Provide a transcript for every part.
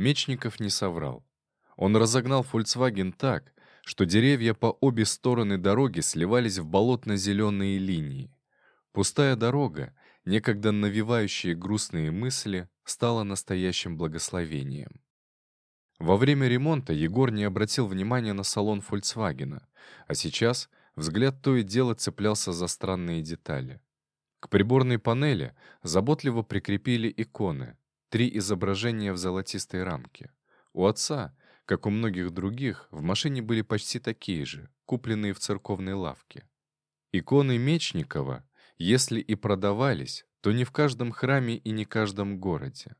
Мечников не соврал. Он разогнал Volkswagen так, что деревья по обе стороны дороги сливались в болотно-зеленые линии. Пустая дорога, некогда навевающая грустные мысли, стала настоящим благословением. Во время ремонта Егор не обратил внимания на салон «Фольксвагена», а сейчас взгляд то и дело цеплялся за странные детали. К приборной панели заботливо прикрепили иконы, три изображения в золотистой рамке. У отца, как у многих других, в машине были почти такие же, купленные в церковной лавке. Иконы Мечникова, если и продавались, то не в каждом храме и не каждом городе.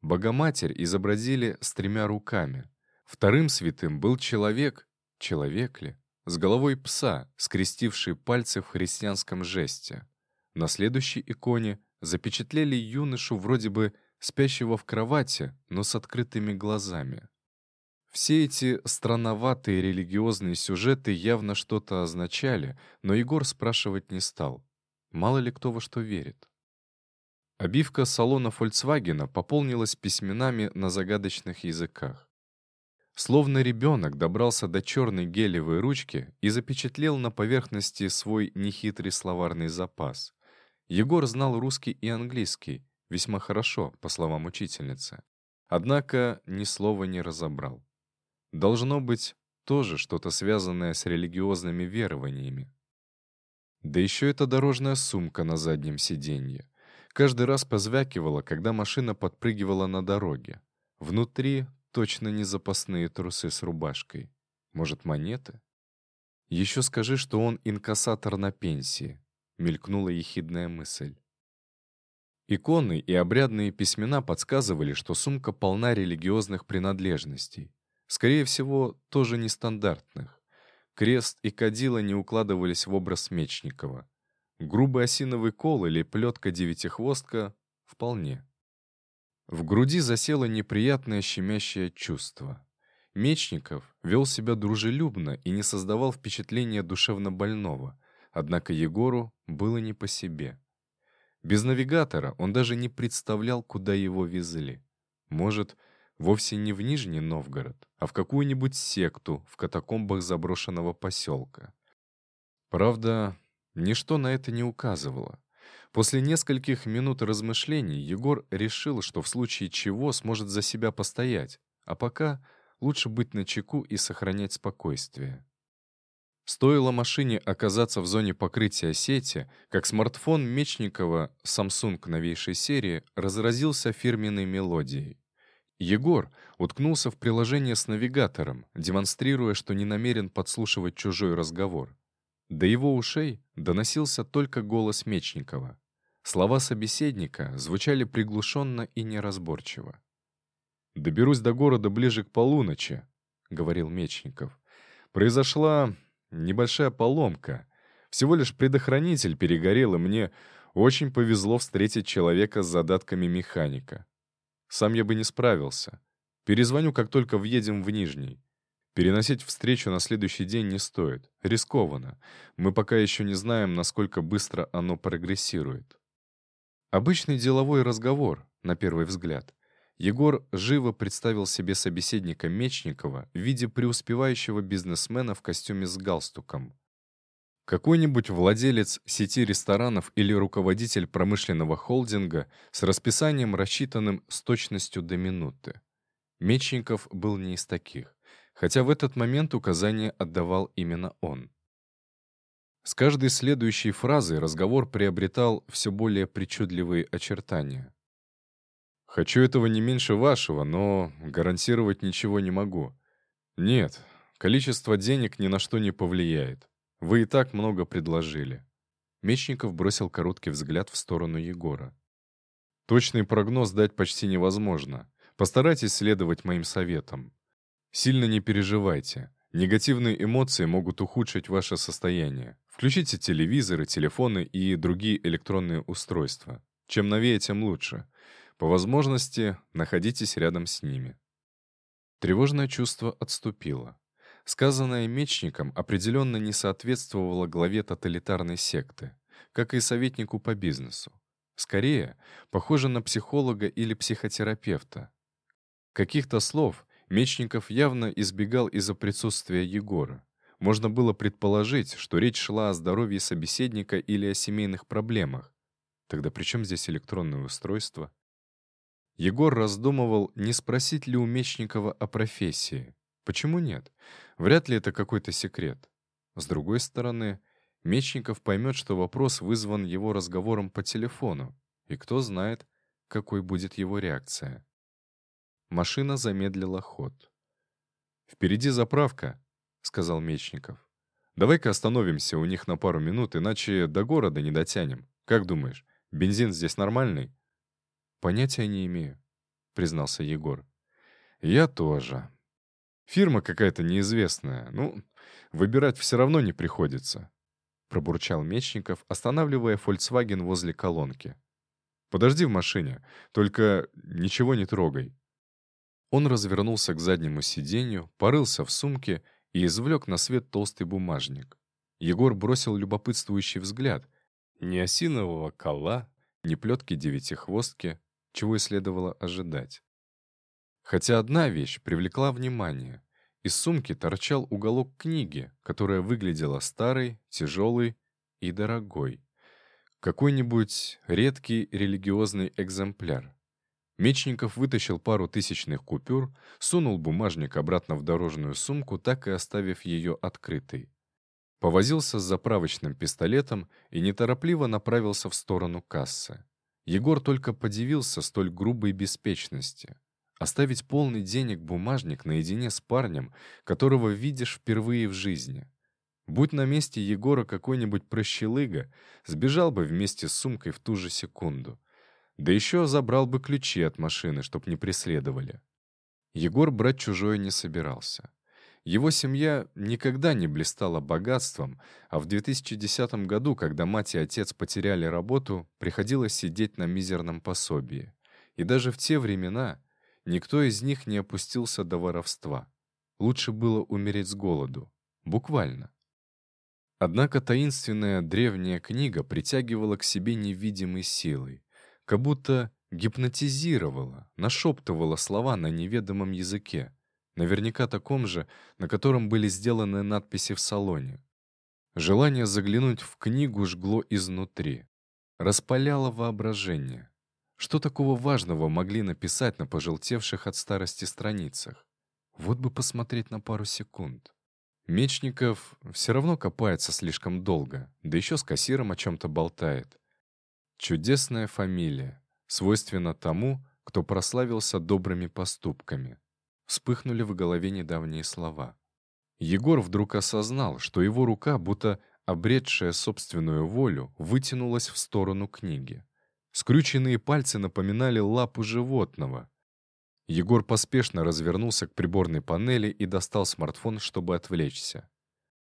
Богоматерь изобразили с тремя руками. Вторым святым был человек, человек ли, с головой пса, скрестивший пальцы в христианском жесте. На следующей иконе запечатлели юношу вроде бы спящего в кровати, но с открытыми глазами. Все эти странноватые религиозные сюжеты явно что-то означали, но Егор спрашивать не стал. Мало ли кто во что верит. Обивка салона «Фольксвагена» пополнилась письменами на загадочных языках. Словно ребенок добрался до черной гелевой ручки и запечатлел на поверхности свой нехитрый словарный запас. Егор знал русский и английский, весьма хорошо, по словам учительницы. Однако ни слова не разобрал. Должно быть, тоже что-то связанное с религиозными верованиями. Да еще эта дорожная сумка на заднем сиденье. Каждый раз позвякивала, когда машина подпрыгивала на дороге. Внутри точно не запасные трусы с рубашкой. Может, монеты? Еще скажи, что он инкассатор на пенсии. Мелькнула ехидная мысль. Иконы и обрядные письмена подсказывали, что сумка полна религиозных принадлежностей. Скорее всего, тоже нестандартных. Крест и кадила не укладывались в образ Мечникова. Грубый осиновый кол или плетка-девятихвостка — вполне. В груди засело неприятное щемящее чувство. Мечников вел себя дружелюбно и не создавал впечатления душевно больного, однако Егору было не по себе. Без навигатора он даже не представлял, куда его везли. Может, вовсе не в Нижний Новгород, а в какую-нибудь секту в катакомбах заброшенного поселка. Правда, Ничто на это не указывало. После нескольких минут размышлений Егор решил, что в случае чего сможет за себя постоять, а пока лучше быть начеку и сохранять спокойствие. Стоило машине оказаться в зоне покрытия сети, как смартфон Мечникова Samsung новейшей серии разразился фирменной мелодией. Егор уткнулся в приложение с навигатором, демонстрируя, что не намерен подслушивать чужой разговор. До его ушей доносился только голос Мечникова. Слова собеседника звучали приглушенно и неразборчиво. «Доберусь до города ближе к полуночи», — говорил Мечников. «Произошла небольшая поломка. Всего лишь предохранитель перегорел, и мне очень повезло встретить человека с задатками механика. Сам я бы не справился. Перезвоню, как только въедем в Нижний. Переносить встречу на следующий день не стоит. Рискованно. Мы пока еще не знаем, насколько быстро оно прогрессирует. Обычный деловой разговор, на первый взгляд. Егор живо представил себе собеседника Мечникова в виде преуспевающего бизнесмена в костюме с галстуком. Какой-нибудь владелец сети ресторанов или руководитель промышленного холдинга с расписанием, рассчитанным с точностью до минуты. Мечников был не из таких хотя в этот момент указание отдавал именно он. С каждой следующей фразой разговор приобретал все более причудливые очертания. «Хочу этого не меньше вашего, но гарантировать ничего не могу. Нет, количество денег ни на что не повлияет. Вы и так много предложили». Мечников бросил короткий взгляд в сторону Егора. «Точный прогноз дать почти невозможно. Постарайтесь следовать моим советам. Сильно не переживайте. Негативные эмоции могут ухудшить ваше состояние. Включите телевизоры, телефоны и другие электронные устройства. Чем новее, тем лучше. По возможности, находитесь рядом с ними. Тревожное чувство отступило. Сказанное мечником определенно не соответствовало главе тоталитарной секты, как и советнику по бизнесу. Скорее, похоже на психолога или психотерапевта, Каких-то слов Мечников явно избегал из-за присутствия Егора. Можно было предположить, что речь шла о здоровье собеседника или о семейных проблемах. Тогда при чем здесь электронное устройство? Егор раздумывал, не спросить ли у Мечникова о профессии. Почему нет? Вряд ли это какой-то секрет. С другой стороны, Мечников поймет, что вопрос вызван его разговором по телефону, и кто знает, какой будет его реакция. Машина замедлила ход. «Впереди заправка», — сказал Мечников. «Давай-ка остановимся у них на пару минут, иначе до города не дотянем. Как думаешь, бензин здесь нормальный?» «Понятия не имею», — признался Егор. «Я тоже. Фирма какая-то неизвестная. Ну, выбирать все равно не приходится», — пробурчал Мечников, останавливая «Фольксваген» возле колонки. «Подожди в машине, только ничего не трогай». Он развернулся к заднему сиденью, порылся в сумке и извлек на свет толстый бумажник. Егор бросил любопытствующий взгляд. Ни осинового кола, ни плетки девятихвостки, чего и следовало ожидать. Хотя одна вещь привлекла внимание. Из сумки торчал уголок книги, которая выглядела старой, тяжелой и дорогой. Какой-нибудь редкий религиозный экземпляр. Мечников вытащил пару тысячных купюр, сунул бумажник обратно в дорожную сумку, так и оставив ее открытой. Повозился с заправочным пистолетом и неторопливо направился в сторону кассы. Егор только подивился столь грубой беспечности. Оставить полный денег бумажник наедине с парнем, которого видишь впервые в жизни. Будь на месте Егора какой-нибудь прощелыга, сбежал бы вместе с сумкой в ту же секунду. Да еще забрал бы ключи от машины, чтоб не преследовали. Егор брать чужое не собирался. Его семья никогда не блистала богатством, а в 2010 году, когда мать и отец потеряли работу, приходилось сидеть на мизерном пособии. И даже в те времена никто из них не опустился до воровства. Лучше было умереть с голоду. Буквально. Однако таинственная древняя книга притягивала к себе невидимой силой как будто гипнотизировала, нашептывала слова на неведомом языке, наверняка таком же, на котором были сделаны надписи в салоне. Желание заглянуть в книгу жгло изнутри, распаляло воображение. Что такого важного могли написать на пожелтевших от старости страницах? Вот бы посмотреть на пару секунд. Мечников все равно копается слишком долго, да еще с кассиром о чем-то болтает. Чудесная фамилия, свойственна тому, кто прославился добрыми поступками. Вспыхнули в голове недавние слова. Егор вдруг осознал, что его рука, будто обретшая собственную волю, вытянулась в сторону книги. Скрюченные пальцы напоминали лапу животного. Егор поспешно развернулся к приборной панели и достал смартфон, чтобы отвлечься.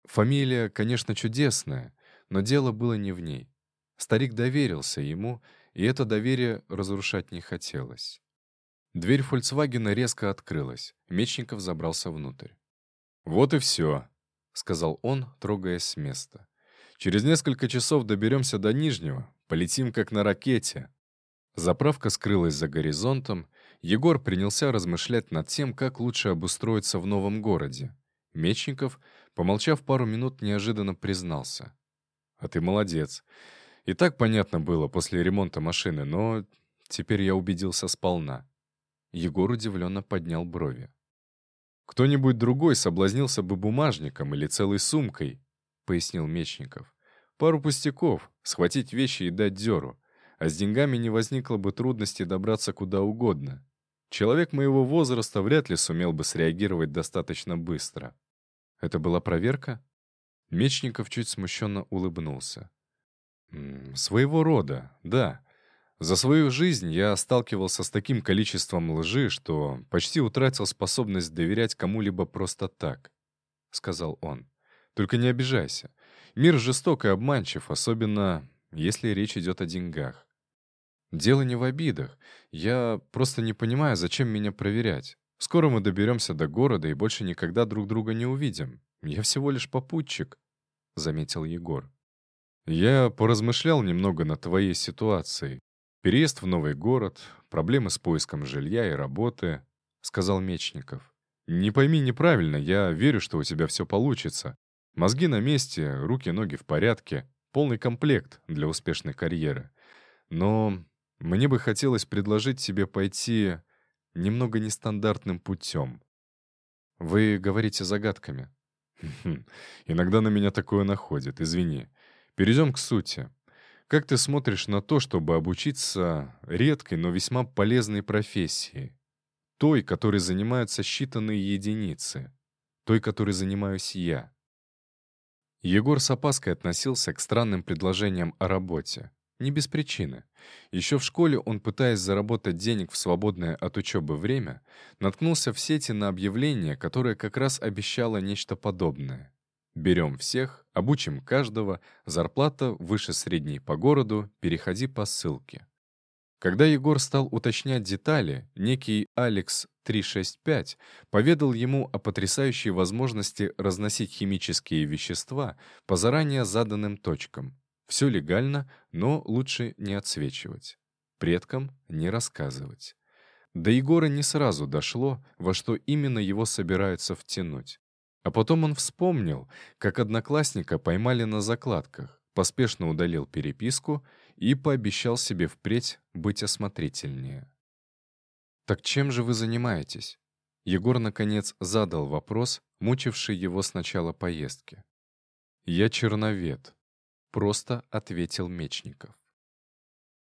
Фамилия, конечно, чудесная, но дело было не в ней. Старик доверился ему, и это доверие разрушать не хотелось. Дверь «Фольксвагена» резко открылась. Мечников забрался внутрь. «Вот и все», — сказал он, трогаясь с места. «Через несколько часов доберемся до Нижнего, полетим как на ракете». Заправка скрылась за горизонтом. Егор принялся размышлять над тем, как лучше обустроиться в новом городе. Мечников, помолчав пару минут, неожиданно признался. «А ты молодец. И так понятно было после ремонта машины, но теперь я убедился сполна. Егор удивленно поднял брови. «Кто-нибудь другой соблазнился бы бумажником или целой сумкой», — пояснил Мечников. «Пару пустяков, схватить вещи и дать дёру. А с деньгами не возникло бы трудности добраться куда угодно. Человек моего возраста вряд ли сумел бы среагировать достаточно быстро». «Это была проверка?» Мечников чуть смущенно улыбнулся. Своего рода, да. За свою жизнь я сталкивался с таким количеством лжи, что почти утратил способность доверять кому-либо просто так, — сказал он. Только не обижайся. Мир жесток и обманчив, особенно если речь идет о деньгах. Дело не в обидах. Я просто не понимаю, зачем меня проверять. Скоро мы доберемся до города и больше никогда друг друга не увидим. Я всего лишь попутчик, — заметил Егор. Я поразмышлял немного над твоей ситуацией. Переезд в новый город, проблемы с поиском жилья и работы, — сказал Мечников. «Не пойми неправильно, я верю, что у тебя все получится. Мозги на месте, руки-ноги в порядке, полный комплект для успешной карьеры. Но мне бы хотелось предложить тебе пойти немного нестандартным путем. Вы говорите загадками. Иногда на меня такое находит, извини. Перейдем к сути. Как ты смотришь на то, чтобы обучиться редкой, но весьма полезной профессии? Той, которой занимаются считанные единицы. Той, которой занимаюсь я. Егор с опаской относился к странным предложениям о работе. Не без причины. Еще в школе он, пытаясь заработать денег в свободное от учебы время, наткнулся в сети на объявление, которое как раз обещало нечто подобное. «Берем всех, обучим каждого, зарплата выше средней по городу, переходи по ссылке». Когда Егор стал уточнять детали, некий Алекс 365 поведал ему о потрясающей возможности разносить химические вещества по заранее заданным точкам. Все легально, но лучше не отсвечивать. Предкам не рассказывать. До Егора не сразу дошло, во что именно его собираются втянуть. А потом он вспомнил, как одноклассника поймали на закладках, поспешно удалил переписку и пообещал себе впредь быть осмотрительнее. «Так чем же вы занимаетесь?» Егор, наконец, задал вопрос, мучивший его с начала поездки. «Я черновед», — просто ответил Мечников.